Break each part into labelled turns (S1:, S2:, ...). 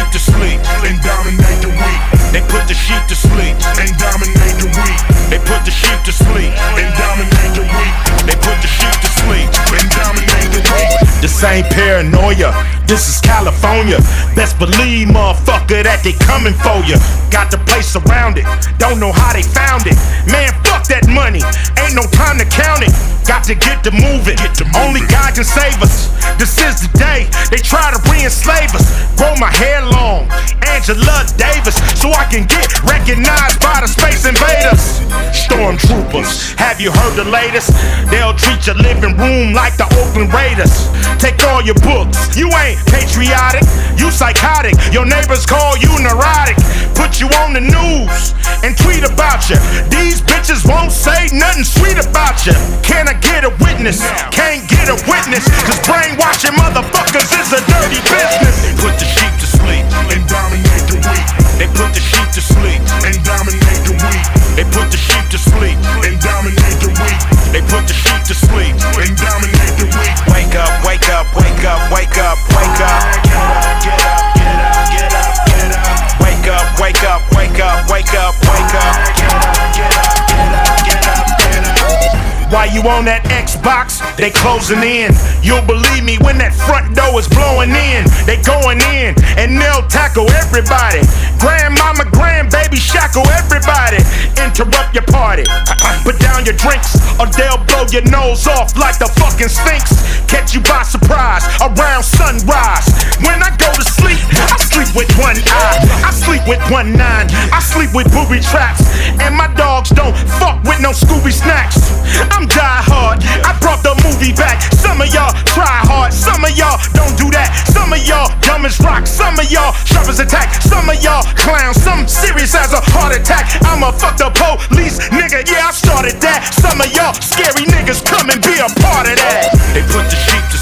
S1: The sheep to sleep
S2: and dominate the weak.
S1: They put the sheep to sleep
S2: and dominate the weak.
S1: They put the sheep to sleep
S2: and dominate the weak.
S1: They put the sheep to sleep
S2: and dominate the weak.
S1: This ain't paranoia. This is California. Best believe, motherfucker, that they coming for you. Got the place surrounded. Don't know how they found it. Man, fuck that money. Ain't no time to count it. Got to get to moving.
S2: Get to moving.
S1: Only God can save us. This is the day they try to re-enslave us. Grow my hair long, Angela Davis, so I can get recognized by the space invaders. Stormtroopers, have you heard the latest? They'll treat your living room like the Oakland Raiders. Take all your books, you ain't patriotic, you psychotic. Your neighbors call you neurotic. Put you on the news and tweet about you. These bitches won't say nothing sweet about you. Can I get a witness? Can't get a witness, cause brainwashing motherfuckers is a dirty business. Put the sheep to sleep
S2: and dominate the weak.
S1: They put the sheep to sleep
S2: and dominate the weak.
S1: They put the sheep to sleep
S2: and dominate the weak.
S1: They put the sheep to sleep
S2: and dominate the weak.
S1: Wake up, wake up, wake up, wake up, wake up.
S2: Get up, get up, get up, get up, get up.
S1: Wake up, wake up, wake up, wake up, wake up.
S2: Get up, get up, get up, get up, get up.
S1: While you on that Xbox, they closing in. You'll believe me when that front door is blowing in. They going in and they'll tackle everybody. Grandmama, grandbaby, shackle everybody. Interrupt your party. Put down your drinks or they'll blow your nose off like the fucking Sphinx. Catch you by surprise around sunrise. When I go to sleep, I sleep with one eye. I sleep with one nine. I sleep with booby traps. And my dogs don't fuck with no Scooby snacks. I'm die hard. I brought the movie back. Some of y'all try hard. Some of y'all don't do that. Some of y'all dumb as rock. Some of y'all sharp as attack. As a heart attack. I'ma fuck the police, nigga. Yeah, I started that. Some of y'all scary niggas come and be a part of that. They put the sheep to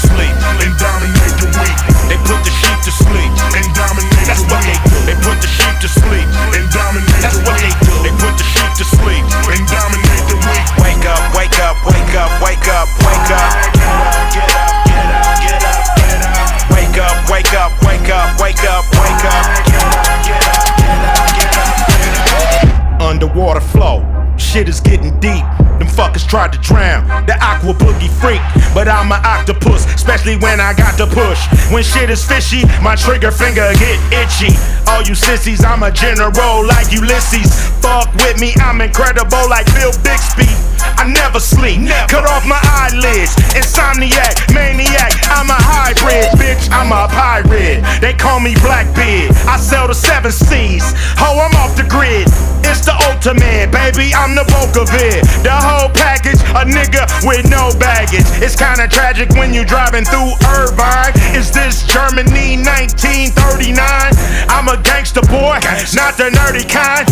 S1: Underwater flow, shit is getting deep. Them fuckers tried to drown the aqua boogie freak, but I'm an octopus, especially when I got to push. When shit is fishy, my trigger finger get itchy. All you sissies, I'm a general like Ulysses. Fuck with me, I'm incredible like Bill Bixby. I never sleep, cut off my eyelids. Insomniac, maniac, I'm a hybrid, bitch. I'm a pirate. They call me Blackbeard. I sell the seven seas. The baby. I'm the bulk of it. The whole package, a nigga with no baggage. It's kinda tragic when you driving through Irvine. Is this Germany 1939? I'm a gangster boy, not the nerdy kind.